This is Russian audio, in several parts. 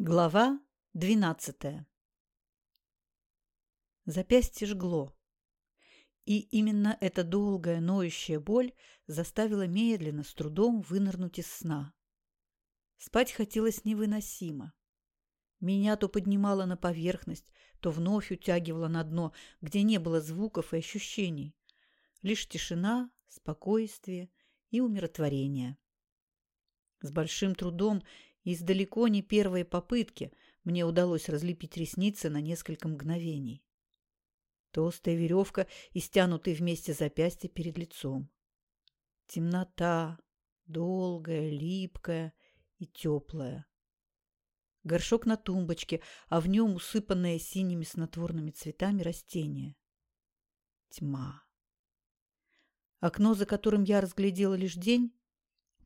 Глава двенадцатая Запястье жгло. И именно эта долгая ноющая боль заставила медленно, с трудом вынырнуть из сна. Спать хотелось невыносимо. Меня то поднимало на поверхность, то вновь утягивало на дно, где не было звуков и ощущений. Лишь тишина, спокойствие и умиротворение. С большим трудом и с далеко не первой попытки мне удалось разлепить ресницы на несколько мгновений. Толстая веревка и стянутые вместе запястья перед лицом. Темнота, долгая, липкая и теплая. Горшок на тумбочке, а в нем усыпанное синими снотворными цветами растение. Тьма. Окно, за которым я разглядела лишь день,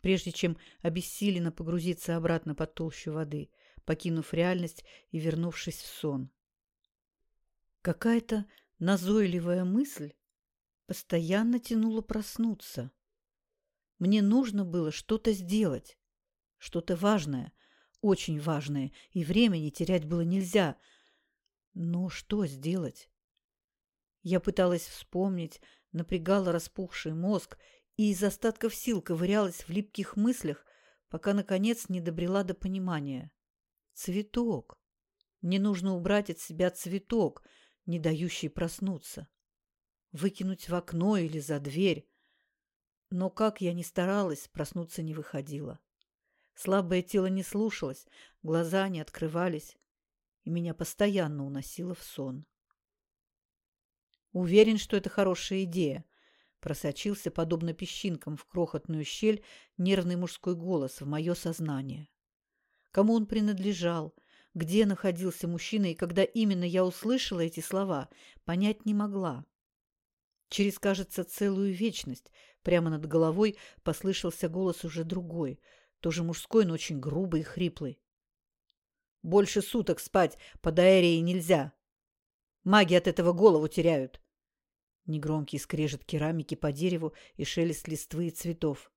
прежде чем обессиленно погрузиться обратно под толщу воды, покинув реальность и вернувшись в сон. Какая-то назойливая мысль постоянно тянула проснуться. Мне нужно было что-то сделать, что-то важное, очень важное, и времени терять было нельзя. Но что сделать? Я пыталась вспомнить, напрягала распухший мозг и из остатков сил ковырялась в липких мыслях, пока, наконец, не добрела до понимания. Цветок. Мне нужно убрать от себя цветок, не дающий проснуться. Выкинуть в окно или за дверь. Но как я ни старалась, проснуться не выходило. Слабое тело не слушалось, глаза не открывались, и меня постоянно уносило в сон. Уверен, что это хорошая идея, Просочился, подобно песчинкам, в крохотную щель нервный мужской голос в мое сознание. Кому он принадлежал, где находился мужчина и когда именно я услышала эти слова, понять не могла. Через, кажется, целую вечность прямо над головой послышался голос уже другой, тоже мужской, но очень грубый и хриплый. «Больше суток спать под аэрией нельзя. Маги от этого голову теряют. Негромкий скрежет керамики по дереву и шелест листвы и цветов.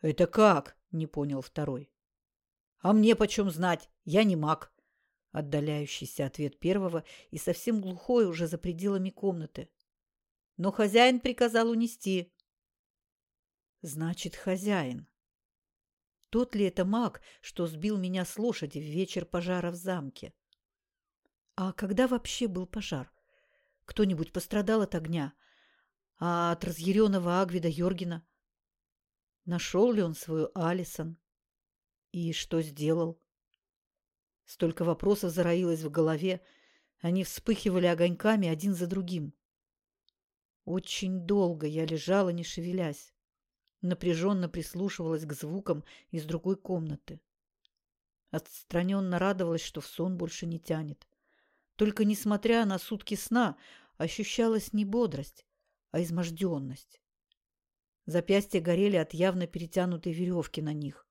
«Это как?» – не понял второй. «А мне почем знать? Я не маг!» Отдаляющийся ответ первого и совсем глухой уже за пределами комнаты. «Но хозяин приказал унести». «Значит, хозяин. Тот ли это маг, что сбил меня с лошади в вечер пожара в замке? А когда вообще был пожар? Кто-нибудь пострадал от огня? А от разъяренного Агвида Йоргена? Нашел ли он свою Алисон? И что сделал? Столько вопросов зароилось в голове. Они вспыхивали огоньками один за другим. Очень долго я лежала, не шевелясь. Напряженно прислушивалась к звукам из другой комнаты. Отстраненно радовалась, что в сон больше не тянет. Только, несмотря на сутки сна, ощущалась не бодрость, а изможденность. Запястья горели от явно перетянутой веревки на них.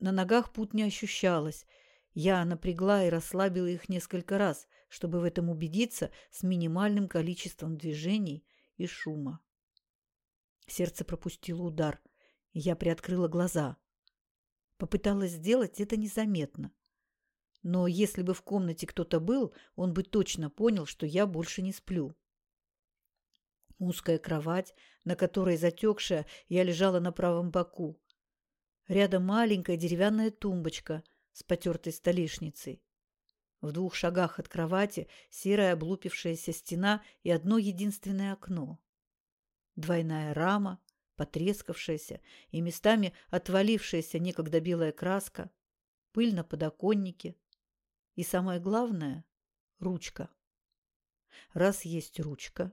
На ногах путь не ощущалось. Я напрягла и расслабила их несколько раз, чтобы в этом убедиться с минимальным количеством движений и шума. Сердце пропустило удар, я приоткрыла глаза. Попыталась сделать это незаметно. Но если бы в комнате кто-то был, он бы точно понял, что я больше не сплю. Узкая кровать, на которой затекшая, я лежала на правом боку. Рядом маленькая деревянная тумбочка с потертой столешницей. В двух шагах от кровати серая облупившаяся стена и одно единственное окно. Двойная рама, потрескавшаяся и местами отвалившаяся некогда белая краска, пыль на подоконнике, и самое главное – ручка. Раз есть ручка,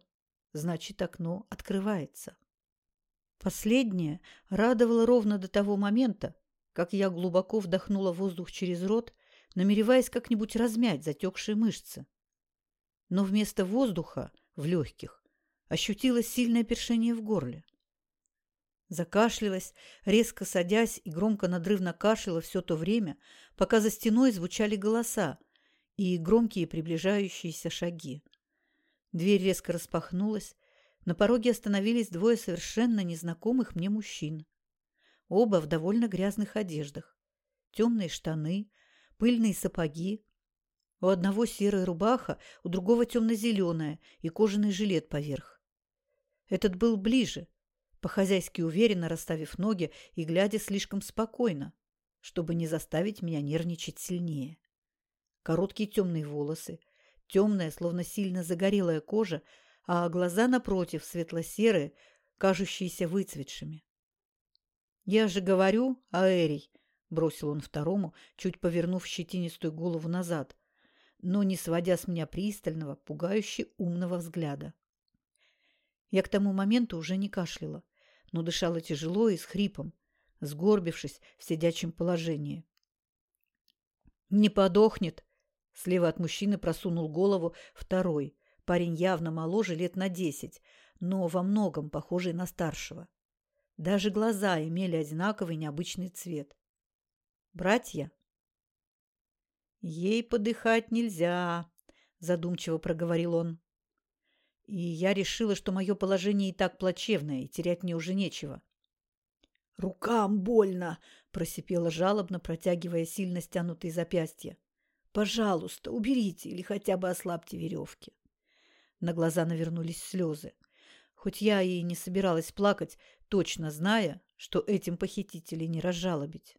значит окно открывается. Последнее радовало ровно до того момента, как я глубоко вдохнула воздух через рот, намереваясь как-нибудь размять затекшие мышцы. Но вместо воздуха в легких ощутила сильное першение в горле. Закашлялась, резко садясь и громко надрывно кашляла все то время, пока за стеной звучали голоса и громкие приближающиеся шаги. Дверь резко распахнулась. На пороге остановились двое совершенно незнакомых мне мужчин. Оба в довольно грязных одеждах. Темные штаны, пыльные сапоги. У одного серая рубаха, у другого темно-зеленая и кожаный жилет поверх. Этот был ближе, по-хозяйски уверенно расставив ноги и глядя слишком спокойно, чтобы не заставить меня нервничать сильнее. Короткие темные волосы, темная, словно сильно загорелая кожа, а глаза напротив светло-серые, кажущиеся выцветшими. «Я же говорю, Аэрий!» – бросил он второму, чуть повернув щетинистую голову назад, но не сводя с меня пристального, пугающе умного взгляда. Я к тому моменту уже не кашляла, но дышала тяжело и с хрипом, сгорбившись в сидячем положении. «Не подохнет!» Слева от мужчины просунул голову второй, парень явно моложе лет на десять, но во многом похожий на старшего. Даже глаза имели одинаковый необычный цвет. «Братья?» «Ей подыхать нельзя», – задумчиво проговорил он. И я решила, что мое положение и так плачевное, и терять мне уже нечего. «Рукам больно!» – просипела жалобно, протягивая сильно стянутые запястья. «Пожалуйста, уберите или хотя бы ослабьте веревки». На глаза навернулись слезы. Хоть я и не собиралась плакать, точно зная, что этим похитителей не разжалобить.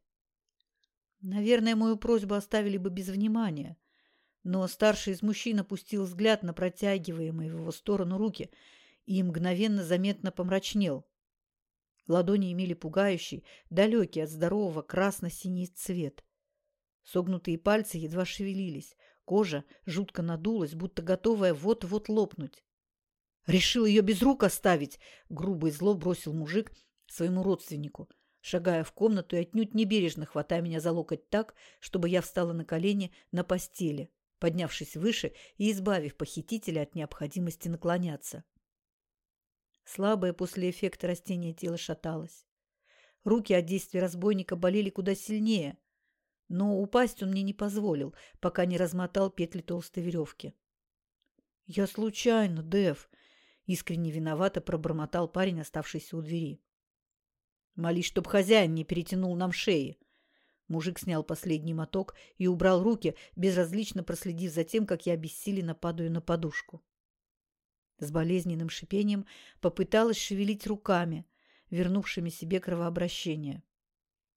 Наверное, мою просьбу оставили бы без внимания, но старший из мужчин опустил взгляд на протягиваемые в его сторону руки и мгновенно заметно помрачнел. Ладони имели пугающий, далекий от здорового красно-синий цвет. Согнутые пальцы едва шевелились, кожа жутко надулась, будто готовая вот-вот лопнуть. «Решил ее без рук оставить!» — грубо зло бросил мужик своему родственнику, шагая в комнату и отнюдь небережно хватая меня за локоть так, чтобы я встала на колени на постели, поднявшись выше и избавив похитителя от необходимости наклоняться. Слабое после эффекта растения тело шаталось. Руки от действия разбойника болели куда сильнее, но упасть он мне не позволил, пока не размотал петли толстой веревки. «Я случайно, Дэв!» — искренне виновато пробормотал парень, оставшийся у двери. «Молись, чтоб хозяин не перетянул нам шеи!» Мужик снял последний моток и убрал руки, безразлично проследив за тем, как я обессиленно падаю на подушку. С болезненным шипением попыталась шевелить руками, вернувшими себе кровообращение.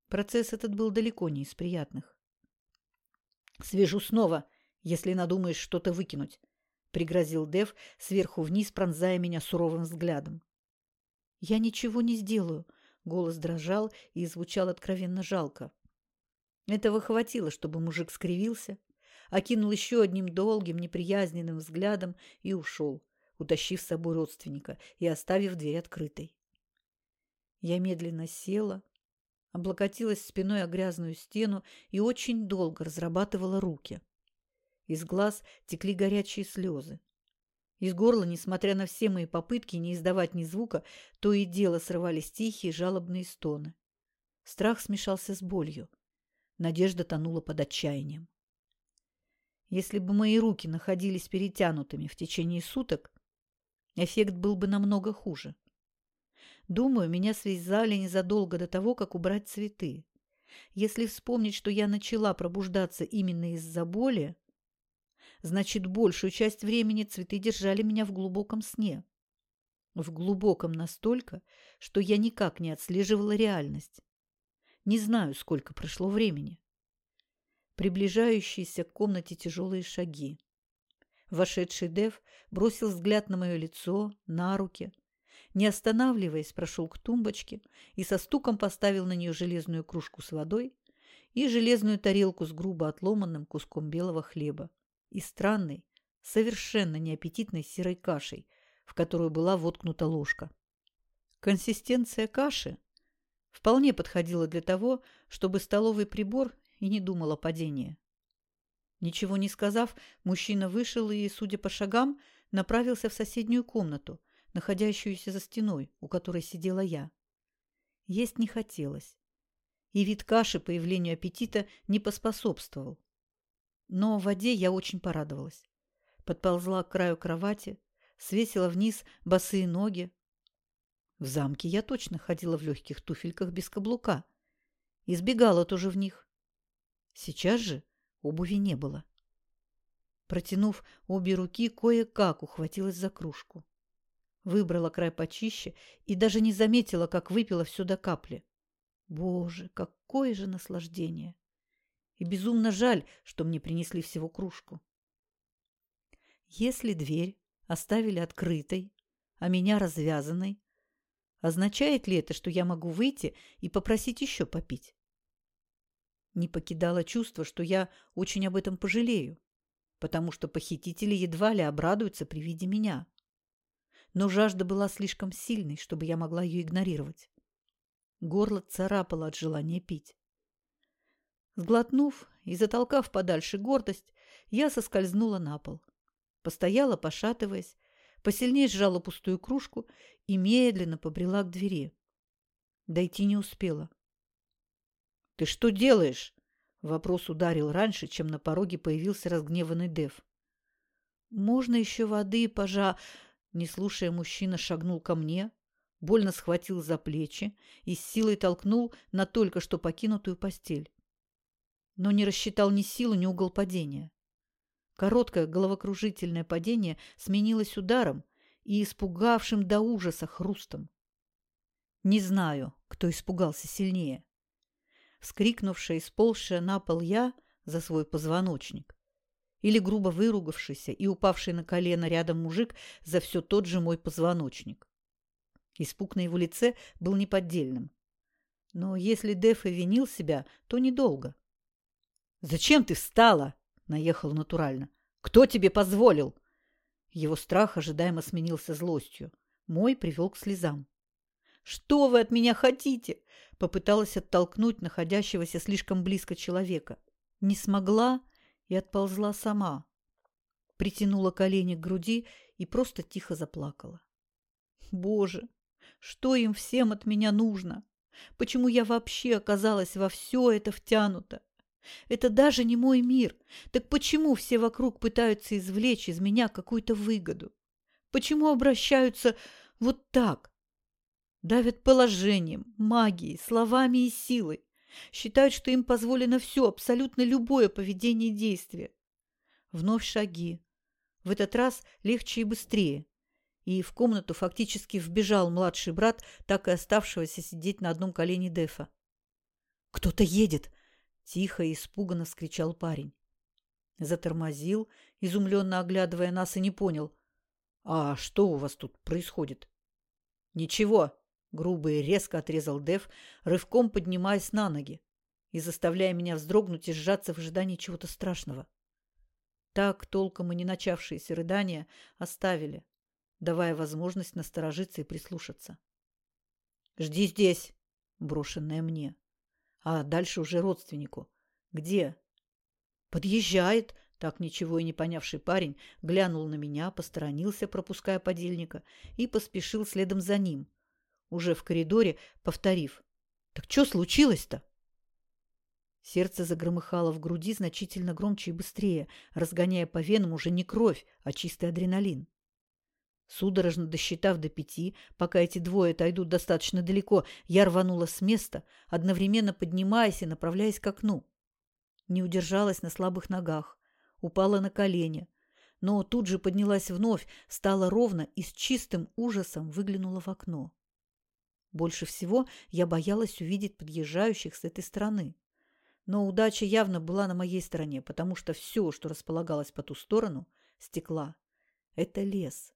Процесс этот был далеко не из приятных. «Свяжу снова, если надумаешь что-то выкинуть», — пригрозил Дев сверху вниз, пронзая меня суровым взглядом. «Я ничего не сделаю», — голос дрожал и звучал откровенно жалко. Этого хватило, чтобы мужик скривился, окинул еще одним долгим, неприязненным взглядом и ушел, утащив с собой родственника и оставив дверь открытой. Я медленно села, облокотилась спиной о грязную стену и очень долго разрабатывала руки. Из глаз текли горячие слезы. Из горла, несмотря на все мои попытки не издавать ни звука, то и дело срывались тихие жалобные стоны. Страх смешался с болью. Надежда тонула под отчаянием. Если бы мои руки находились перетянутыми в течение суток, эффект был бы намного хуже. Думаю, меня связали незадолго до того, как убрать цветы. Если вспомнить, что я начала пробуждаться именно из-за боли, значит, большую часть времени цветы держали меня в глубоком сне. В глубоком настолько, что я никак не отслеживала реальность. Не знаю, сколько прошло времени. Приближающиеся к комнате тяжелые шаги. Вошедший Дев бросил взгляд на мое лицо, на руки. Не останавливаясь, прошел к тумбочке и со стуком поставил на нее железную кружку с водой и железную тарелку с грубо отломанным куском белого хлеба и странной, совершенно неаппетитной серой кашей, в которую была воткнута ложка. Консистенция каши вполне подходила для того, чтобы столовый прибор и не думал о падении. Ничего не сказав, мужчина вышел и, судя по шагам, направился в соседнюю комнату, находящуюся за стеной, у которой сидела я. Есть не хотелось, и вид каши появлению аппетита не поспособствовал. Но в воде я очень порадовалась. Подползла к краю кровати, свесила вниз босые ноги. В замке я точно ходила в легких туфельках без каблука. Избегала тоже в них. Сейчас же Обуви не было. Протянув обе руки, кое-как ухватилась за кружку. Выбрала край почище и даже не заметила, как выпила все до капли. Боже, какое же наслаждение! И безумно жаль, что мне принесли всего кружку. Если дверь оставили открытой, а меня развязанной, означает ли это, что я могу выйти и попросить еще попить? Не покидало чувство, что я очень об этом пожалею, потому что похитители едва ли обрадуются при виде меня. Но жажда была слишком сильной, чтобы я могла ее игнорировать. Горло царапало от желания пить. Сглотнув и затолкав подальше гордость, я соскользнула на пол. Постояла, пошатываясь, посильнее сжала пустую кружку и медленно побрела к двери. Дойти не успела. «Ты что делаешь?» Вопрос ударил раньше, чем на пороге появился разгневанный Дев. «Можно еще воды, пожа...» Не слушая, мужчина шагнул ко мне, больно схватил за плечи и с силой толкнул на только что покинутую постель. Но не рассчитал ни силу, ни угол падения. Короткое головокружительное падение сменилось ударом и испугавшим до ужаса хрустом. Не знаю, кто испугался сильнее вскрикнувшая и сползшая на пол я за свой позвоночник, или грубо выругавшийся и упавший на колено рядом мужик за все тот же мой позвоночник. Испуг на его лице был неподдельным. Но если Деф и винил себя, то недолго. «Зачем ты встала?» – наехал натурально. «Кто тебе позволил?» Его страх ожидаемо сменился злостью. Мой привел к слезам. «Что вы от меня хотите?» Попыталась оттолкнуть находящегося слишком близко человека. Не смогла и отползла сама. Притянула колени к груди и просто тихо заплакала. «Боже, что им всем от меня нужно? Почему я вообще оказалась во все это втянута? Это даже не мой мир. Так почему все вокруг пытаются извлечь из меня какую-то выгоду? Почему обращаются вот так, Давят положением, магией, словами и силой. Считают, что им позволено все, абсолютно любое поведение и действие. Вновь шаги. В этот раз легче и быстрее. И в комнату фактически вбежал младший брат, так и оставшегося сидеть на одном колене Дефа. «Кто-то едет!» – тихо и испуганно вскричал парень. Затормозил, изумленно оглядывая нас, и не понял. «А что у вас тут происходит?» «Ничего», Грубо и резко отрезал Дев, рывком поднимаясь на ноги и заставляя меня вздрогнуть и сжаться в ожидании чего-то страшного. Так, толком и не начавшиеся рыдания оставили, давая возможность насторожиться и прислушаться. «Жди здесь!» – брошенная мне. А дальше уже родственнику. «Где?» «Подъезжает!» Так ничего и не понявший парень глянул на меня, посторонился, пропуская подельника, и поспешил следом за ним – уже в коридоре, повторив. «Так что случилось-то?» Сердце загромыхало в груди значительно громче и быстрее, разгоняя по венам уже не кровь, а чистый адреналин. Судорожно досчитав до пяти, пока эти двое отойдут достаточно далеко, я рванула с места, одновременно поднимаясь и направляясь к окну. Не удержалась на слабых ногах, упала на колени, но тут же поднялась вновь, стала ровно и с чистым ужасом выглянула в окно. Больше всего я боялась увидеть подъезжающих с этой стороны. Но удача явно была на моей стороне, потому что все, что располагалось по ту сторону, стекла. Это лес.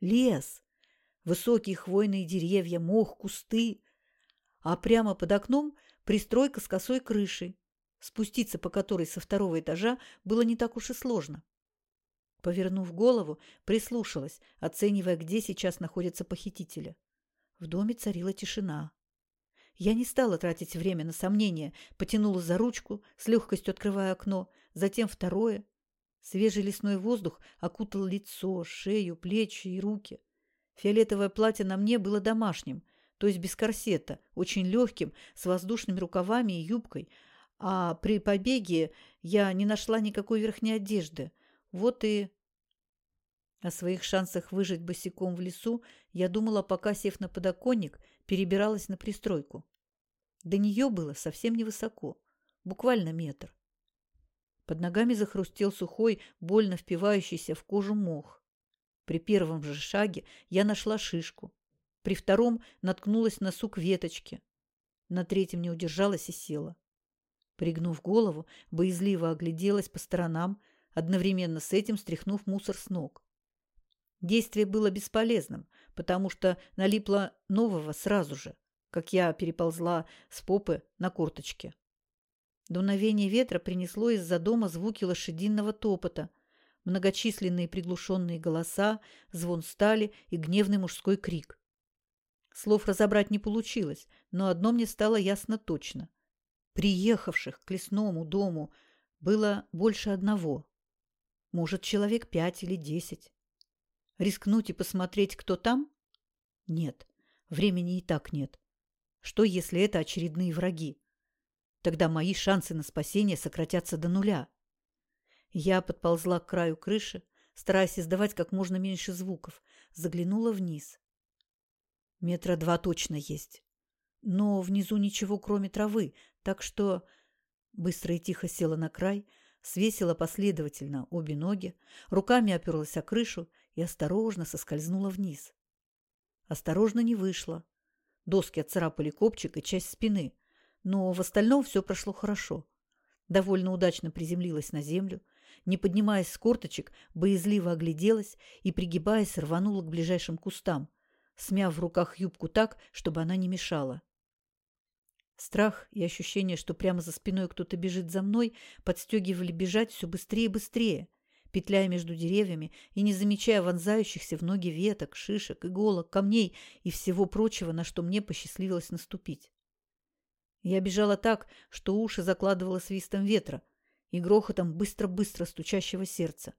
Лес! Высокие хвойные деревья, мох, кусты. А прямо под окном пристройка с косой крышей, спуститься по которой со второго этажа было не так уж и сложно. Повернув голову, прислушалась, оценивая, где сейчас находятся похитители. В доме царила тишина. Я не стала тратить время на сомнения, потянула за ручку, с легкостью открывая окно, затем второе. Свежий лесной воздух окутал лицо, шею, плечи и руки. Фиолетовое платье на мне было домашним, то есть без корсета, очень легким, с воздушными рукавами и юбкой, а при побеге я не нашла никакой верхней одежды. Вот и о своих шансах выжить босиком в лесу я думала, пока, сев на подоконник, перебиралась на пристройку. До нее было совсем невысоко, буквально метр. Под ногами захрустел сухой, больно впивающийся в кожу мох. При первом же шаге я нашла шишку. При втором наткнулась на сук веточки. На третьем не удержалась и села. Пригнув голову, боязливо огляделась по сторонам, одновременно с этим стряхнув мусор с ног. Действие было бесполезным, потому что налипло нового сразу же, как я переползла с попы на корточки. Дуновение ветра принесло из-за дома звуки лошадиного топота, многочисленные приглушенные голоса, звон стали и гневный мужской крик. Слов разобрать не получилось, но одно мне стало ясно точно. Приехавших к лесному дому было больше одного. Может, человек пять или десять. Рискнуть и посмотреть, кто там? Нет, времени и так нет. Что, если это очередные враги? Тогда мои шансы на спасение сократятся до нуля. Я подползла к краю крыши, стараясь издавать как можно меньше звуков, заглянула вниз. Метра два точно есть. Но внизу ничего, кроме травы, так что... Быстро и тихо села на край, свесила последовательно обе ноги, руками оперлась о крышу и осторожно соскользнула вниз. Осторожно не вышла. Доски отцарапали копчик и часть спины, но в остальном все прошло хорошо. Довольно удачно приземлилась на землю, не поднимаясь с корточек, боязливо огляделась и, пригибаясь, рванула к ближайшим кустам, смяв в руках юбку так, чтобы она не мешала. Страх и ощущение, что прямо за спиной кто-то бежит за мной, подстегивали бежать все быстрее и быстрее, петляя между деревьями и не замечая вонзающихся в ноги веток, шишек, иголок, камней и всего прочего, на что мне посчастливилось наступить. Я бежала так, что уши закладывало свистом ветра и грохотом быстро-быстро стучащего сердца.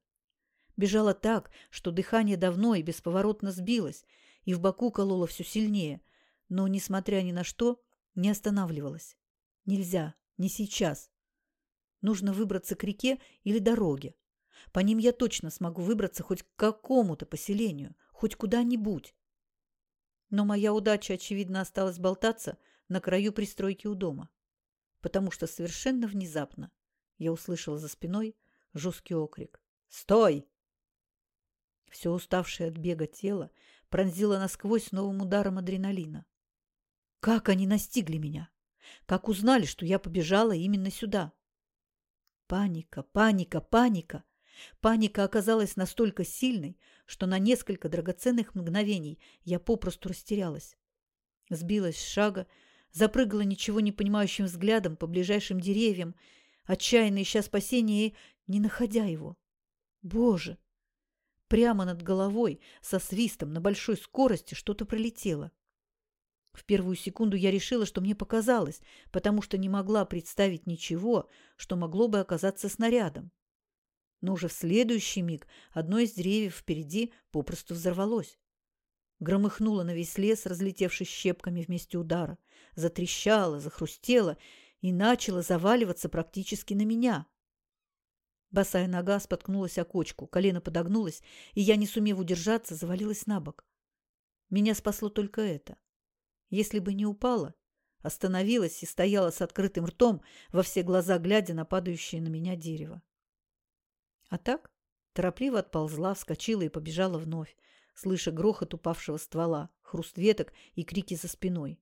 Бежала так, что дыхание давно и бесповоротно сбилось, и в боку кололо все сильнее, но, несмотря ни на что, не останавливалась. Нельзя, не сейчас. Нужно выбраться к реке или дороге. По ним я точно смогу выбраться хоть к какому-то поселению, хоть куда-нибудь. Но моя удача, очевидно, осталась болтаться – на краю пристройки у дома, потому что совершенно внезапно я услышала за спиной жесткий окрик. «Стой!» Все уставшее от бега тело пронзило насквозь новым ударом адреналина. Как они настигли меня? Как узнали, что я побежала именно сюда? Паника, паника, паника. Паника оказалась настолько сильной, что на несколько драгоценных мгновений я попросту растерялась. Сбилась с шага запрыгала ничего не понимающим взглядом по ближайшим деревьям, отчаянно ища спасения и не находя его. Боже! Прямо над головой, со свистом, на большой скорости что-то пролетело. В первую секунду я решила, что мне показалось, потому что не могла представить ничего, что могло бы оказаться снарядом. Но уже в следующий миг одно из деревьев впереди попросту взорвалось громыхнуло на весь лес, разлетевшись щепками вместе удара, затрещало, захрустело и начало заваливаться практически на меня. Босая нога споткнулась о кочку, колено подогнулось, и я, не сумев удержаться, завалилась на бок. Меня спасло только это. Если бы не упала, остановилась и стояла с открытым ртом, во все глаза глядя на падающее на меня дерево. А так торопливо отползла, вскочила и побежала вновь, слыша грохот упавшего ствола, хруст веток и крики за спиной.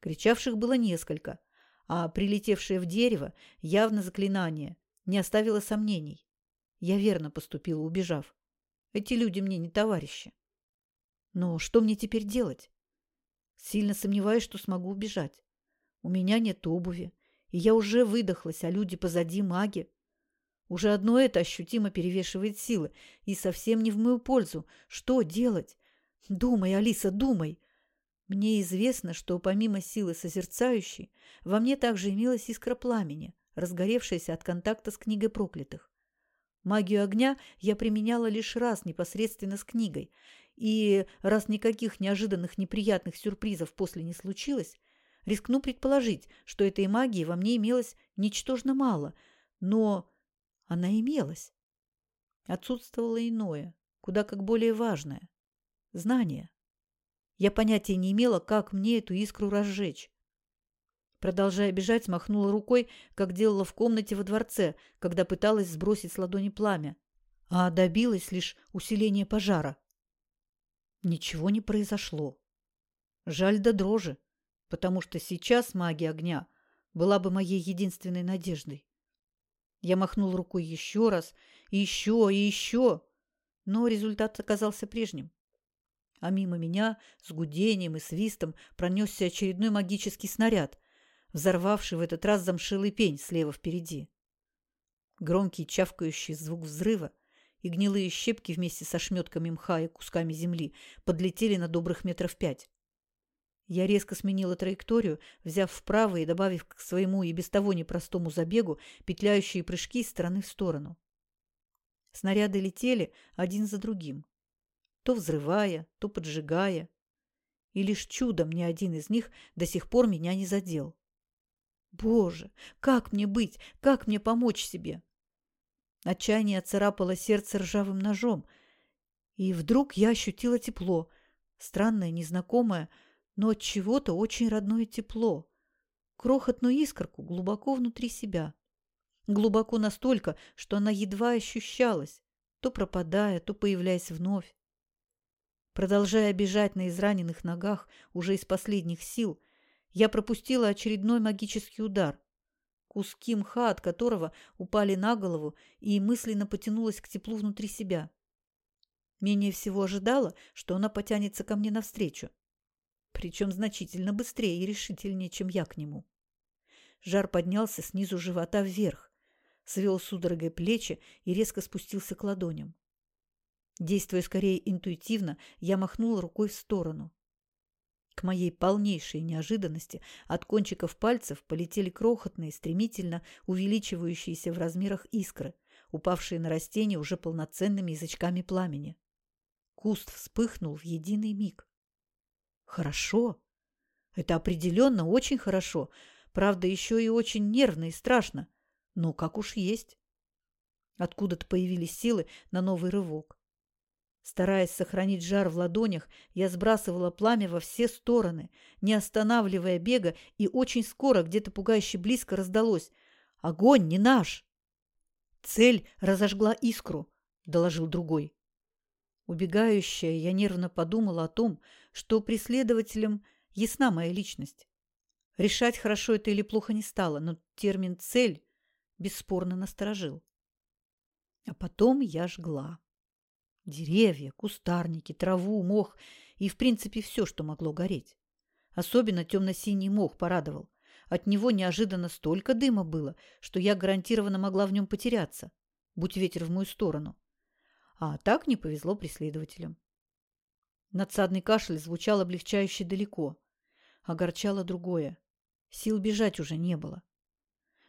Кричавших было несколько, а прилетевшее в дерево явно заклинание не оставило сомнений. Я верно поступила, убежав. Эти люди мне не товарищи. Но что мне теперь делать? Сильно сомневаюсь, что смогу убежать. У меня нет обуви, и я уже выдохлась, а люди позади маги. Уже одно это ощутимо перевешивает силы и совсем не в мою пользу. Что делать? Думай, Алиса, думай. Мне известно, что помимо силы созерцающей, во мне также имелась искра пламени, разгоревшаяся от контакта с книгой проклятых. Магию огня я применяла лишь раз непосредственно с книгой, и раз никаких неожиданных неприятных сюрпризов после не случилось, рискну предположить, что этой магии во мне имелось ничтожно мало, но она имелась. Отсутствовало иное, куда как более важное – знание. Я понятия не имела, как мне эту искру разжечь. Продолжая бежать, махнула рукой, как делала в комнате во дворце, когда пыталась сбросить с ладони пламя, а добилась лишь усиления пожара. Ничего не произошло. Жаль до дрожи, потому что сейчас магия огня была бы моей единственной надеждой. Я махнул рукой еще раз, еще, и еще, но результат оказался прежним. А мимо меня с гудением и свистом пронесся очередной магический снаряд, взорвавший в этот раз замшилый пень слева впереди. Громкий чавкающий звук взрыва и гнилые щепки вместе со шметками мха и кусками земли подлетели на добрых метров пять. Я резко сменила траекторию, взяв вправо и добавив к своему и без того непростому забегу петляющие прыжки из стороны в сторону. Снаряды летели один за другим, то взрывая, то поджигая, и лишь чудом ни один из них до сих пор меня не задел. Боже, как мне быть? Как мне помочь себе? Отчаяние царапало сердце ржавым ножом, и вдруг я ощутила тепло, странное, незнакомое, но от чего-то очень родное тепло, крохотную искорку глубоко внутри себя. Глубоко настолько, что она едва ощущалась, то пропадая, то появляясь вновь. Продолжая бежать на израненных ногах уже из последних сил, я пропустила очередной магический удар, куски мха от которого упали на голову и мысленно потянулась к теплу внутри себя. Менее всего ожидала, что она потянется ко мне навстречу причем значительно быстрее и решительнее, чем я к нему. Жар поднялся снизу живота вверх, свел судорогой плечи и резко спустился к ладоням. Действуя скорее интуитивно, я махнула рукой в сторону. К моей полнейшей неожиданности от кончиков пальцев полетели крохотные, стремительно увеличивающиеся в размерах искры, упавшие на растение уже полноценными язычками пламени. Куст вспыхнул в единый миг. Хорошо. Это определенно очень хорошо. Правда, еще и очень нервно и страшно. Но как уж есть. Откуда-то появились силы на новый рывок. Стараясь сохранить жар в ладонях, я сбрасывала пламя во все стороны, не останавливая бега, и очень скоро, где-то пугающе близко, раздалось «Огонь не наш!» «Цель разожгла искру», — доложил другой. Убегающая, я нервно подумала о том, что преследователям ясна моя личность. Решать, хорошо это или плохо не стало, но термин «цель» бесспорно насторожил. А потом я жгла. Деревья, кустарники, траву, мох и, в принципе, все, что могло гореть. Особенно темно-синий мох порадовал. От него неожиданно столько дыма было, что я гарантированно могла в нем потеряться, будь ветер в мою сторону. А так не повезло преследователям. Надсадный кашель звучал облегчающе далеко. Огорчало другое. Сил бежать уже не было.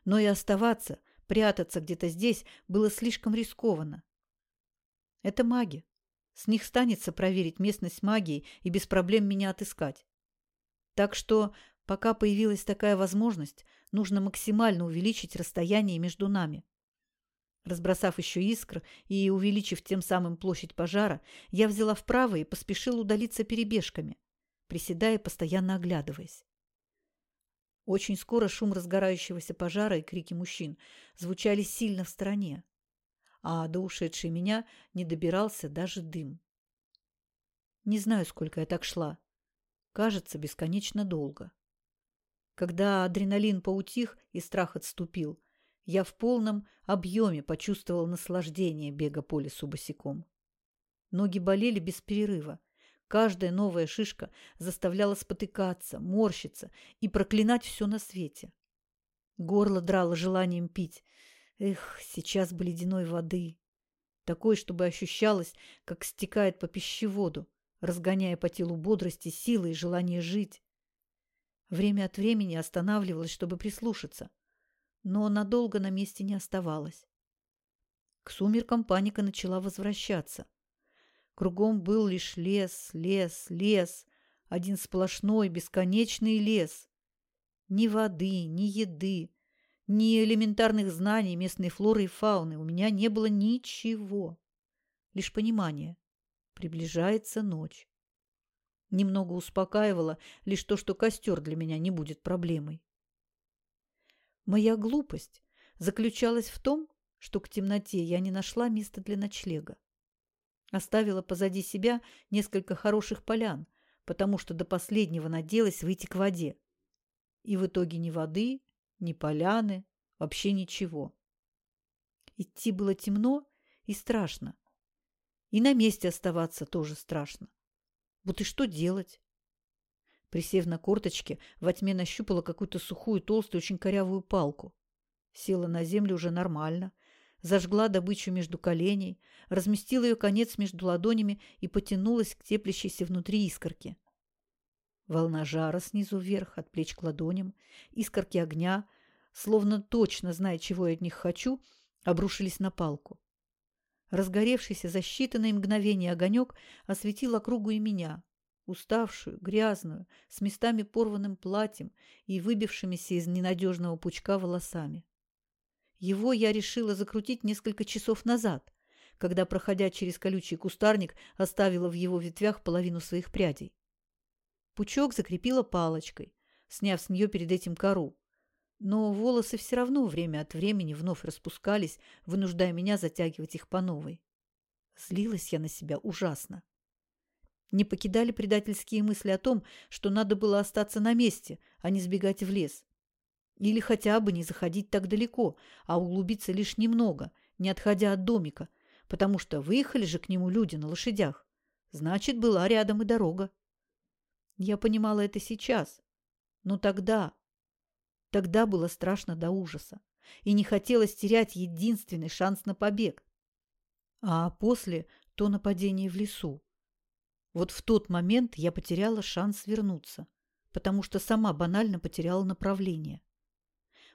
Но и оставаться, прятаться где-то здесь было слишком рискованно. Это маги. С них станется проверить местность магии и без проблем меня отыскать. Так что, пока появилась такая возможность, нужно максимально увеличить расстояние между нами. Разбросав еще искр и увеличив тем самым площадь пожара, я взяла вправо и поспешила удалиться перебежками, приседая постоянно оглядываясь. Очень скоро шум разгорающегося пожара и крики мужчин звучали сильно в стороне, а до ушедшей меня не добирался даже дым. Не знаю, сколько я так шла. Кажется, бесконечно долго. Когда адреналин поутих и страх отступил, я в полном объеме почувствовал наслаждение бега по лесу босиком. Ноги болели без перерыва. Каждая новая шишка заставляла спотыкаться, морщиться и проклинать все на свете. Горло драло желанием пить. Эх, сейчас бы ледяной воды. Такой, чтобы ощущалось, как стекает по пищеводу, разгоняя по телу бодрости, силы и желание жить. Время от времени останавливалась, чтобы прислушаться – но надолго на месте не оставалась. К сумеркам паника начала возвращаться. Кругом был лишь лес, лес, лес, один сплошной бесконечный лес. Ни воды, ни еды, ни элементарных знаний местной флоры и фауны у меня не было ничего. Лишь понимание. Приближается ночь. Немного успокаивало лишь то, что костер для меня не будет проблемой. Моя глупость заключалась в том, что к темноте я не нашла места для ночлега. Оставила позади себя несколько хороших полян, потому что до последнего надеялась выйти к воде. И в итоге ни воды, ни поляны, вообще ничего. Идти было темно и страшно. И на месте оставаться тоже страшно. Вот и что делать? Присев на корточки, во тьме нащупала какую-то сухую, толстую, очень корявую палку. Села на землю уже нормально, зажгла добычу между коленей, разместила ее конец между ладонями и потянулась к теплящейся внутри искорке. Волна жара снизу вверх, от плеч к ладоням, искорки огня, словно точно зная, чего я от них хочу, обрушились на палку. Разгоревшийся за считанные мгновения огонек осветил округу и меня, уставшую, грязную, с местами порванным платьем и выбившимися из ненадежного пучка волосами. Его я решила закрутить несколько часов назад, когда, проходя через колючий кустарник, оставила в его ветвях половину своих прядей. Пучок закрепила палочкой, сняв с нее перед этим кору. Но волосы все равно время от времени вновь распускались, вынуждая меня затягивать их по новой. Злилась я на себя ужасно. Не покидали предательские мысли о том, что надо было остаться на месте, а не сбегать в лес. Или хотя бы не заходить так далеко, а углубиться лишь немного, не отходя от домика, потому что выехали же к нему люди на лошадях. Значит, была рядом и дорога. Я понимала это сейчас, но тогда... Тогда было страшно до ужаса, и не хотелось терять единственный шанс на побег. А после то нападение в лесу. Вот в тот момент я потеряла шанс вернуться, потому что сама банально потеряла направление.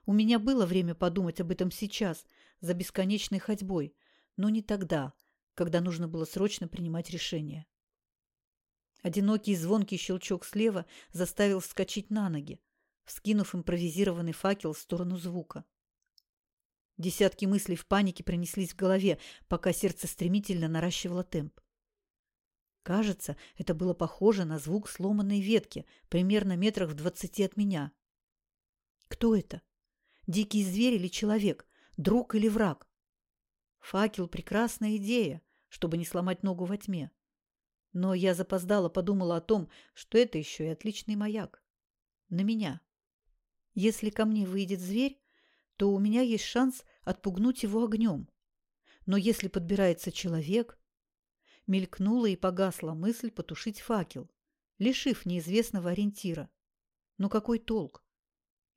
У меня было время подумать об этом сейчас, за бесконечной ходьбой, но не тогда, когда нужно было срочно принимать решение. Одинокий звонкий щелчок слева заставил вскочить на ноги, вскинув импровизированный факел в сторону звука. Десятки мыслей в панике пронеслись в голове, пока сердце стремительно наращивало темп. Кажется, это было похоже на звук сломанной ветки, примерно метрах в двадцати от меня. Кто это? Дикий зверь или человек? Друг или враг? Факел – прекрасная идея, чтобы не сломать ногу во тьме. Но я запоздала подумала о том, что это еще и отличный маяк. На меня. Если ко мне выйдет зверь, то у меня есть шанс отпугнуть его огнем. Но если подбирается человек... Мелькнула и погасла мысль потушить факел, лишив неизвестного ориентира. Но какой толк?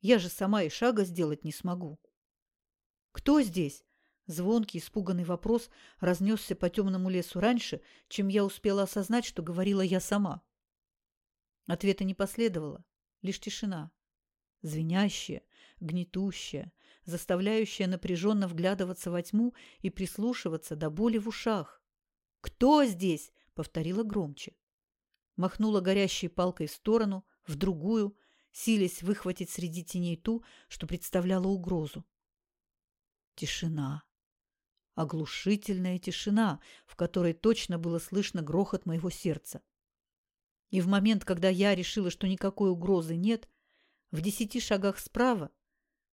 Я же сама и шага сделать не смогу. «Кто здесь?» Звонкий, испуганный вопрос разнесся по темному лесу раньше, чем я успела осознать, что говорила я сама. Ответа не последовало, лишь тишина. Звенящая, гнетущая, заставляющая напряженно вглядываться во тьму и прислушиваться до боли в ушах. «Кто здесь?» — повторила громче. Махнула горящей палкой в сторону, в другую, силясь выхватить среди теней ту, что представляла угрозу. Тишина. Оглушительная тишина, в которой точно было слышно грохот моего сердца. И в момент, когда я решила, что никакой угрозы нет, в десяти шагах справа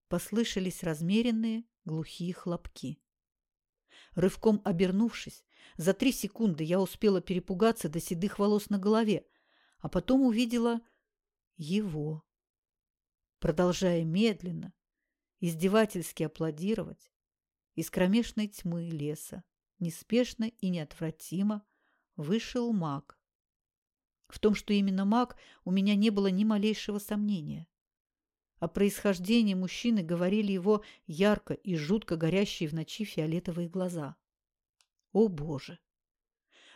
послышались размеренные глухие хлопки. Рывком обернувшись, за три секунды я успела перепугаться до седых волос на голове, а потом увидела его продолжая медленно, издевательски аплодировать, из кромешной тьмы леса неспешно и неотвратимо вышел маг. В том, что именно маг, у меня не было ни малейшего сомнения. О происхождении мужчины говорили его ярко и жутко горящие в ночи фиолетовые глаза. О, Боже!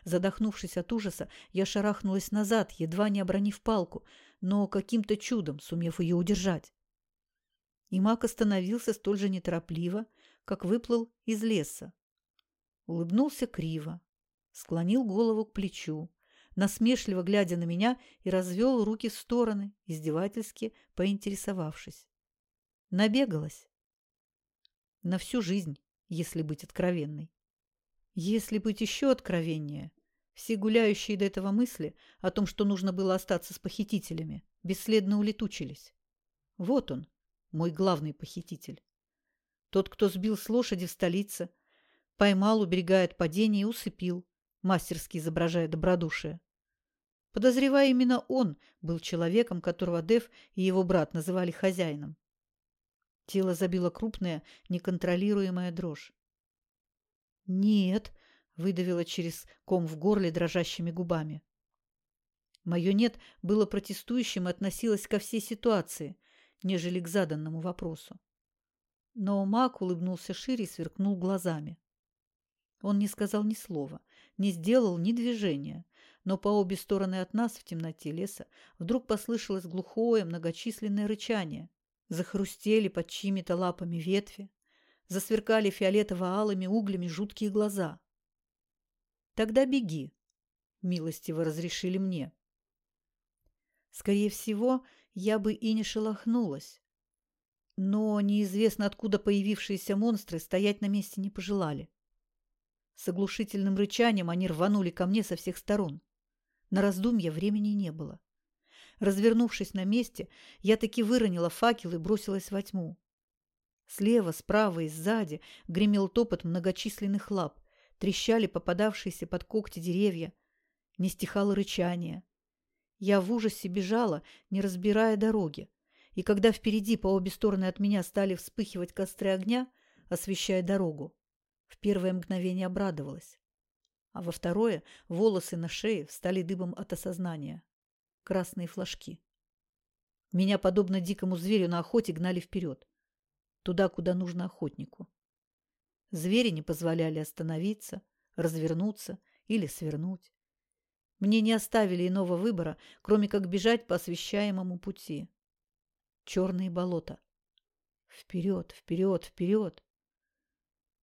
Задохнувшись от ужаса, я шарахнулась назад, едва не обронив палку, но каким-то чудом сумев ее удержать. И маг остановился столь же неторопливо, как выплыл из леса. Улыбнулся криво, склонил голову к плечу, насмешливо глядя на меня и развел руки в стороны, издевательски поинтересовавшись. Набегалась. На всю жизнь, если быть откровенной. Если быть еще откровеннее, все гуляющие до этого мысли о том, что нужно было остаться с похитителями, бесследно улетучились. Вот он, мой главный похититель. Тот, кто сбил с лошади в столице, поймал, уберегая от падения и усыпил, мастерски изображая добродушие. Подозревая именно он был человеком, которого Дев и его брат называли хозяином. Тело забило крупная, неконтролируемая дрожь. «Нет», — выдавила через ком в горле дрожащими губами. Мое «нет» было протестующим и относилось ко всей ситуации, нежели к заданному вопросу. Но маг улыбнулся шире и сверкнул глазами. Он не сказал ни слова, не сделал ни движения, но по обе стороны от нас в темноте леса вдруг послышалось глухое многочисленное рычание. Захрустели под чьими-то лапами ветви, засверкали фиолетово-алыми углями жуткие глаза. «Тогда беги», — милостиво разрешили мне. Скорее всего, я бы и не шелохнулась. Но неизвестно откуда появившиеся монстры стоять на месте не пожелали. С оглушительным рычанием они рванули ко мне со всех сторон. На раздумья времени не было. Развернувшись на месте, я таки выронила факел и бросилась во тьму. Слева, справа и сзади гремел топот многочисленных лап, трещали попадавшиеся под когти деревья, не стихало рычание. Я в ужасе бежала, не разбирая дороги, и когда впереди по обе стороны от меня стали вспыхивать костры огня, освещая дорогу, в первое мгновение обрадовалась а во второе волосы на шее стали дыбом от осознания. Красные флажки. Меня, подобно дикому зверю на охоте, гнали вперед. Туда, куда нужно охотнику. Звери не позволяли остановиться, развернуться или свернуть. Мне не оставили иного выбора, кроме как бежать по освещаемому пути. Черные болота. Вперед, вперед, вперед.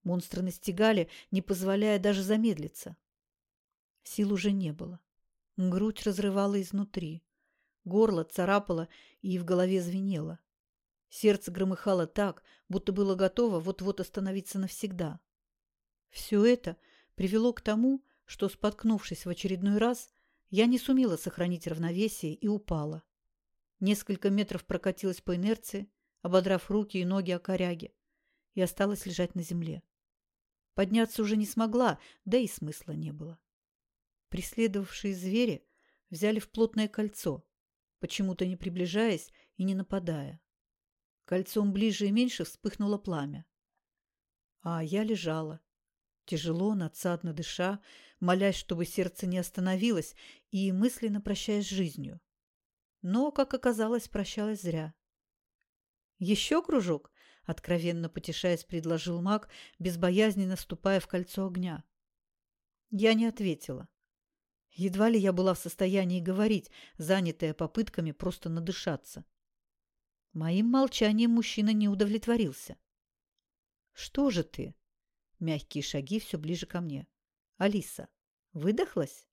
Монстры настигали, не позволяя даже замедлиться. Сил уже не было. Грудь разрывала изнутри. Горло царапало и в голове звенело. Сердце громыхало так, будто было готово вот-вот остановиться навсегда. Все это привело к тому, что, споткнувшись в очередной раз, я не сумела сохранить равновесие и упала. Несколько метров прокатилась по инерции, ободрав руки и ноги о коряге, и осталась лежать на земле. Подняться уже не смогла, да и смысла не было. Преследовавшие звери взяли в плотное кольцо, почему-то не приближаясь и не нападая. Кольцом ближе и меньше вспыхнуло пламя. А я лежала, тяжело, надсадно дыша, молясь, чтобы сердце не остановилось, и мысленно прощаясь с жизнью. Но, как оказалось, прощалась зря. «Еще кружок?» откровенно потешаясь, предложил маг, безбоязненно ступая в кольцо огня. Я не ответила. Едва ли я была в состоянии говорить, занятая попытками просто надышаться. Моим молчанием мужчина не удовлетворился. «Что же ты?» Мягкие шаги все ближе ко мне. «Алиса, выдохлась?»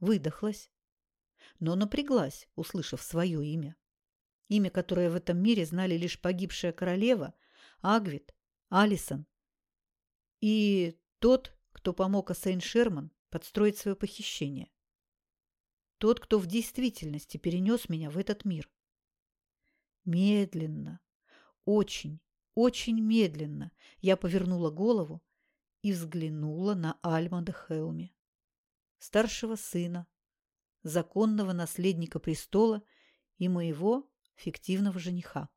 Выдохлась, но напряглась, услышав свое имя имя которое в этом мире знали лишь погибшая королева, Агвит, Алисон и тот, кто помог Асейн Шерман подстроить свое похищение. Тот, кто в действительности перенес меня в этот мир. Медленно, очень, очень медленно я повернула голову и взглянула на Альмада Хелми, старшего сына, законного наследника престола и моего фиктивного жениха.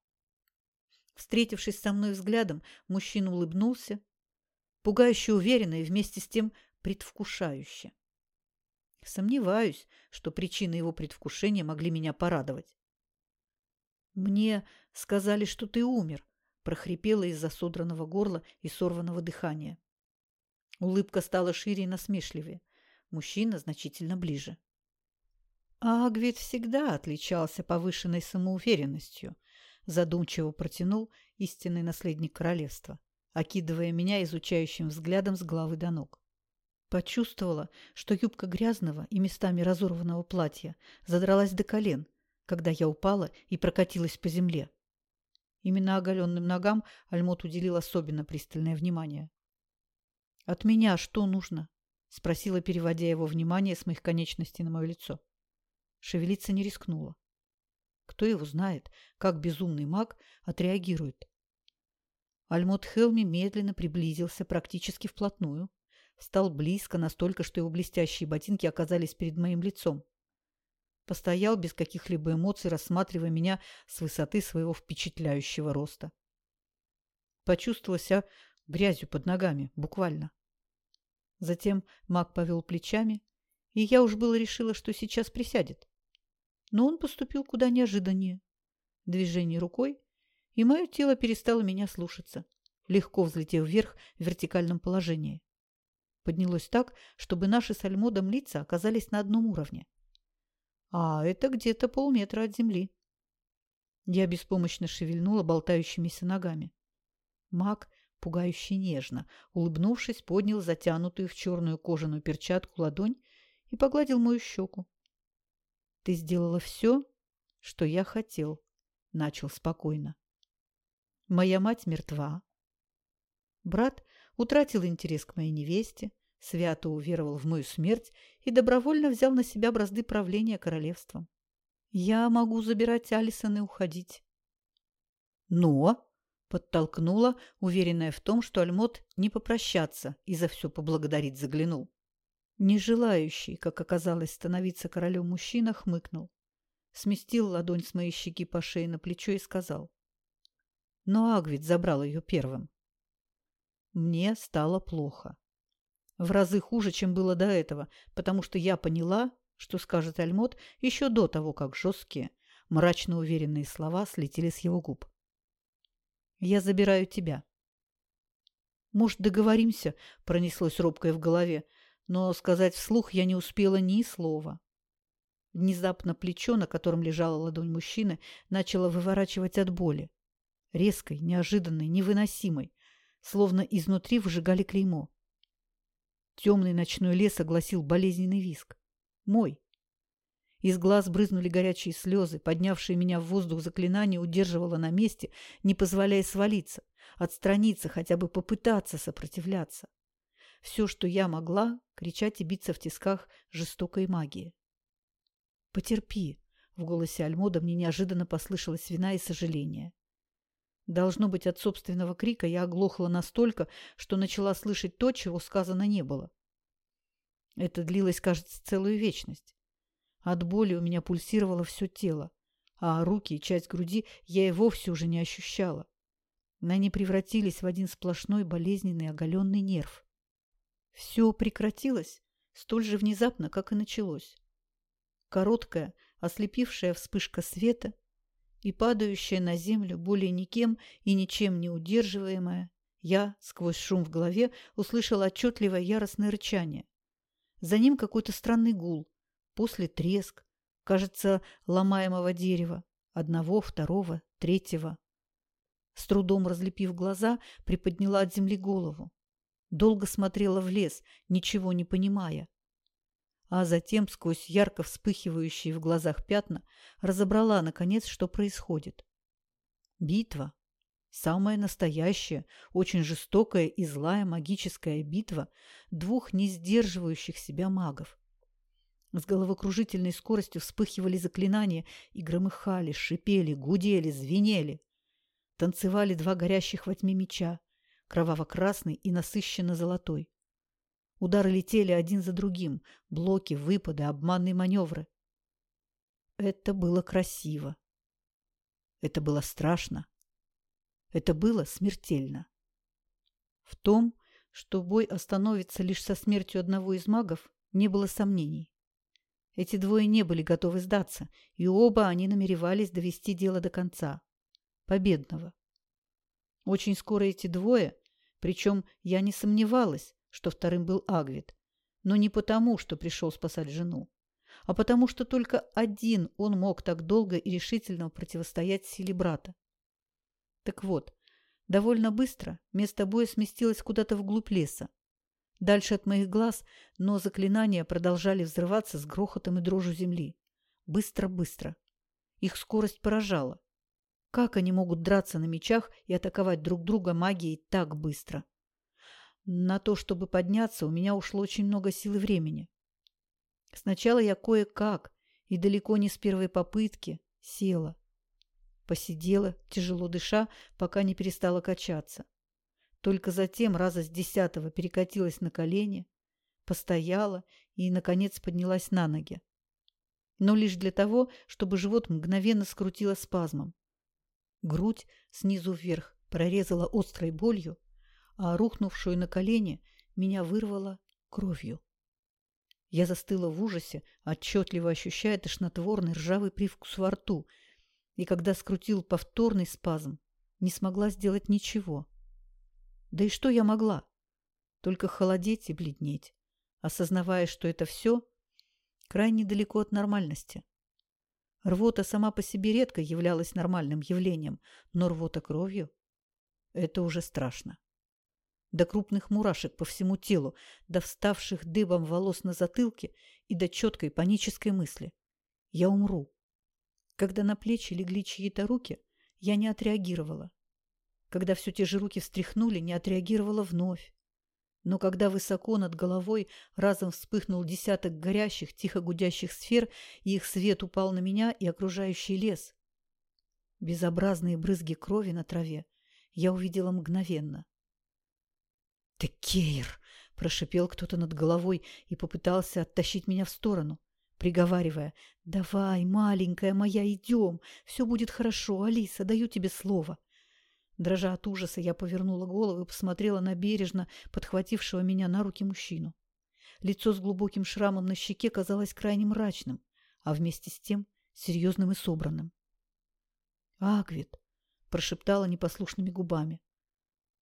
Встретившись со мной взглядом, мужчина улыбнулся, пугающе уверенно и вместе с тем предвкушающе. Сомневаюсь, что причины его предвкушения могли меня порадовать. «Мне сказали, что ты умер», – прохрипела из-за содранного горла и сорванного дыхания. Улыбка стала шире и насмешливее. Мужчина значительно ближе. Агвит всегда отличался повышенной самоуверенностью, задумчиво протянул истинный наследник королевства, окидывая меня изучающим взглядом с головы до ног. Почувствовала, что юбка грязного и местами разорванного платья задралась до колен, когда я упала и прокатилась по земле. Именно оголенным ногам Альмот уделил особенно пристальное внимание. «От меня что нужно?» – спросила, переводя его внимание с моих конечностей на мое лицо. Шевелиться не рискнула. Кто его знает, как безумный маг отреагирует. Альмот Хелми медленно приблизился практически вплотную. Стал близко, настолько, что его блестящие ботинки оказались перед моим лицом. Постоял без каких-либо эмоций, рассматривая меня с высоты своего впечатляющего роста. Почувствовала себя грязью под ногами, буквально. Затем маг повел плечами, и я уж было решила, что сейчас присядет. Но он поступил куда неожиданнее. Движение рукой, и мое тело перестало меня слушаться, легко взлетев вверх в вертикальном положении. Поднялось так, чтобы наши с Альмодом лица оказались на одном уровне. А это где-то полметра от земли. Я беспомощно шевельнула болтающимися ногами. Маг, пугающе нежно, улыбнувшись, поднял затянутую в черную кожаную перчатку ладонь и погладил мою щеку. «Ты сделала все, что я хотел», — начал спокойно. Моя мать мертва. Брат утратил интерес к моей невесте, свято уверовал в мою смерть и добровольно взял на себя бразды правления королевством. Я могу забирать Алисон и уходить. Но, подтолкнула, уверенная в том, что Альмот не попрощаться и за все поблагодарить заглянул. Не желающий, как оказалось, становиться королем мужчина, хмыкнул. Сместил ладонь с моей щеки по шее на плечо и сказал но Агвит забрал ее первым. Мне стало плохо. В разы хуже, чем было до этого, потому что я поняла, что скажет Альмот еще до того, как жесткие, мрачно уверенные слова слетели с его губ. «Я забираю тебя». «Может, договоримся?» – пронеслось робкое в голове, но сказать вслух я не успела ни слова. Внезапно плечо, на котором лежала ладонь мужчины, начало выворачивать от боли резкой, неожиданной, невыносимой, словно изнутри выжигали клеймо. Темный ночной лес огласил болезненный виск. Мой. Из глаз брызнули горячие слезы, поднявшие меня в воздух заклинание удерживало на месте, не позволяя свалиться, отстраниться, хотя бы попытаться сопротивляться. Все, что я могла, кричать и биться в тисках жестокой магии. «Потерпи!» — в голосе Альмода мне неожиданно послышалась вина и сожаление. Должно быть, от собственного крика я оглохла настолько, что начала слышать то, чего сказано не было. Это длилось, кажется, целую вечность. От боли у меня пульсировало все тело, а руки и часть груди я и вовсе уже не ощущала. Они превратились в один сплошной болезненный оголенный нерв. Все прекратилось столь же внезапно, как и началось. Короткая, ослепившая вспышка света — и падающая на землю, более никем и ничем не удерживаемая, я, сквозь шум в голове, услышала отчетливое яростное рычание. За ним какой-то странный гул, после треск, кажется, ломаемого дерева, одного, второго, третьего. С трудом разлепив глаза, приподняла от земли голову. Долго смотрела в лес, ничего не понимая а затем сквозь ярко вспыхивающие в глазах пятна разобрала, наконец, что происходит. Битва. Самая настоящая, очень жестокая и злая магическая битва двух не сдерживающих себя магов. С головокружительной скоростью вспыхивали заклинания и громыхали, шипели, гудели, звенели. Танцевали два горящих во тьме меча, кроваво-красный и насыщенно-золотой. Удары летели один за другим. Блоки, выпады, обманные маневры. Это было красиво. Это было страшно. Это было смертельно. В том, что бой остановится лишь со смертью одного из магов, не было сомнений. Эти двое не были готовы сдаться, и оба они намеревались довести дело до конца. Победного. Очень скоро эти двое, причем я не сомневалась, что вторым был Агвит, но не потому, что пришел спасать жену, а потому что только один он мог так долго и решительно противостоять силе брата. Так вот, довольно быстро место боя сместилось куда-то вглубь леса. Дальше от моих глаз, но заклинания продолжали взрываться с грохотом и дрожью земли. Быстро-быстро. Их скорость поражала. Как они могут драться на мечах и атаковать друг друга магией так быстро? На то, чтобы подняться, у меня ушло очень много сил и времени. Сначала я кое-как, и далеко не с первой попытки, Села. Посидела, тяжело дыша, пока не перестала качаться. Только затем раза с десятого перекатилась на колени, постояла и, наконец, поднялась на ноги. Но лишь для того, чтобы живот мгновенно скрутило спазмом. Грудь снизу вверх прорезала острой болью, а рухнувшую на колени меня вырвало кровью. Я застыла в ужасе, отчетливо ощущая тошнотворный ржавый привкус во рту, и когда скрутил повторный спазм, не смогла сделать ничего. Да и что я могла? Только холодеть и бледнеть, осознавая, что это все крайне далеко от нормальности. Рвота сама по себе редко являлась нормальным явлением, но рвота кровью – это уже страшно. До крупных мурашек по всему телу, до вставших дыбом волос на затылке и до четкой панической мысли. Я умру. Когда на плечи легли чьи-то руки, я не отреагировала. Когда все те же руки встряхнули, не отреагировала вновь. Но когда высоко над головой разом вспыхнул десяток горящих, тихо гудящих сфер, и их свет упал на меня и окружающий лес. Безобразные брызги крови на траве я увидела мгновенно. «Текейр!» – прошипел кто-то над головой и попытался оттащить меня в сторону, приговаривая. «Давай, маленькая моя, идем! Все будет хорошо, Алиса, даю тебе слово!» Дрожа от ужаса, я повернула голову и посмотрела на бережно подхватившего меня на руки мужчину. Лицо с глубоким шрамом на щеке казалось крайне мрачным, а вместе с тем серьезным и собранным. «Агвит!» – прошептала непослушными губами.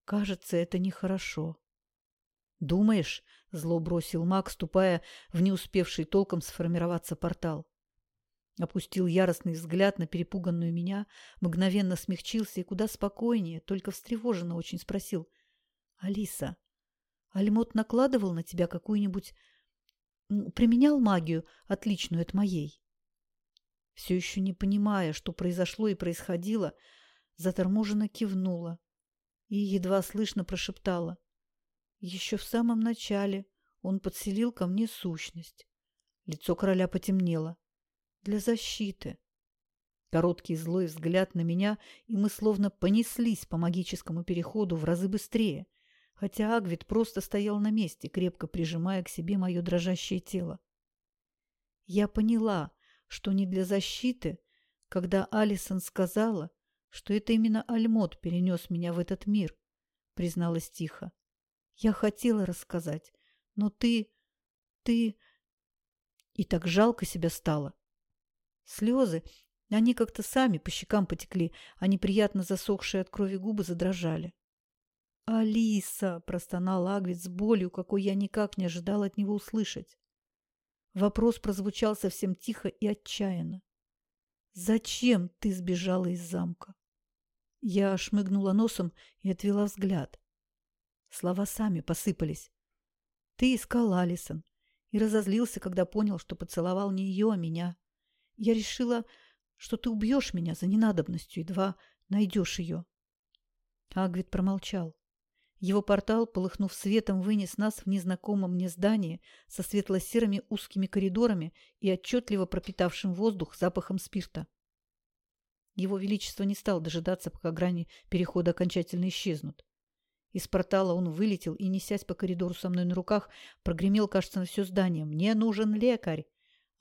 «Кажется, это нехорошо». «Думаешь?» – зло бросил маг, ступая в не успевший толком сформироваться портал. Опустил яростный взгляд на перепуганную меня, мгновенно смягчился и куда спокойнее, только встревоженно очень спросил. «Алиса, Альмот накладывал на тебя какую-нибудь... применял магию, отличную от моей?» Все еще не понимая, что произошло и происходило, заторможенно кивнула и едва слышно прошептала. Еще в самом начале он подселил ко мне сущность. Лицо короля потемнело для защиты. Короткий злой взгляд на меня, и мы словно понеслись по магическому переходу в разы быстрее, хотя Агвит просто стоял на месте, крепко прижимая к себе мое дрожащее тело. Я поняла, что не для защиты, когда Алисон сказала, что это именно Альмот перенес меня в этот мир, призналась тихо. Я хотела рассказать, но ты... ты... И так жалко себя стало. Слезы, они как-то сами по щекам потекли, а неприятно засохшие от крови губы задрожали. «Алиса!» – простонал Агвит с болью, какой я никак не ожидал от него услышать. Вопрос прозвучал совсем тихо и отчаянно. «Зачем ты сбежала из замка?» Я шмыгнула носом и отвела взгляд. Слова сами посыпались. «Ты искал Алисон и разозлился, когда понял, что поцеловал не ее, а меня. Я решила, что ты убьешь меня за ненадобностью, едва найдешь ее. Агвит промолчал. Его портал, полыхнув светом, вынес нас в незнакомом мне здании со светло-серыми узкими коридорами и отчетливо пропитавшим воздух запахом спирта. Его Величество не стал дожидаться, пока грани перехода окончательно исчезнут. Из портала он вылетел и, несясь по коридору со мной на руках, прогремел, кажется, на все здание. «Мне нужен лекарь!»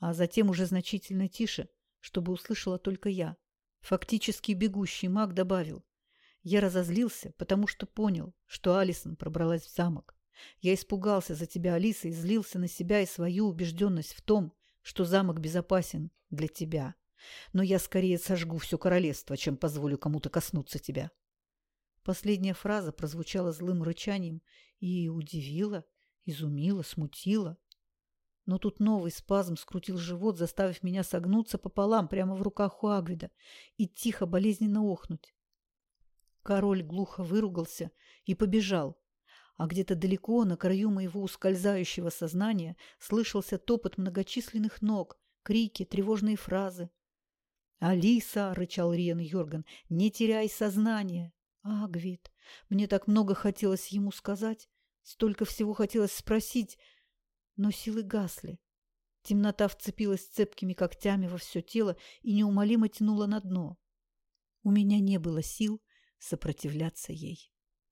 а затем уже значительно тише, чтобы услышала только я. Фактически бегущий маг добавил. Я разозлился, потому что понял, что Алисон пробралась в замок. Я испугался за тебя, Алиса, и злился на себя и свою убежденность в том, что замок безопасен для тебя. Но я скорее сожгу все королевство, чем позволю кому-то коснуться тебя. Последняя фраза прозвучала злым рычанием и удивила, изумила, смутила. Но тут новый спазм скрутил живот, заставив меня согнуться пополам прямо в руках у Агвида и тихо болезненно охнуть. Король глухо выругался и побежал, а где-то далеко, на краю моего ускользающего сознания, слышался топот многочисленных ног, крики, тревожные фразы. «Алиса!» — рычал Риен Йорган. «Не теряй сознание!» «Агвид!» Мне так много хотелось ему сказать, столько всего хотелось спросить — но силы гасли. Темнота вцепилась цепкими когтями во все тело и неумолимо тянула на дно. У меня не было сил сопротивляться ей.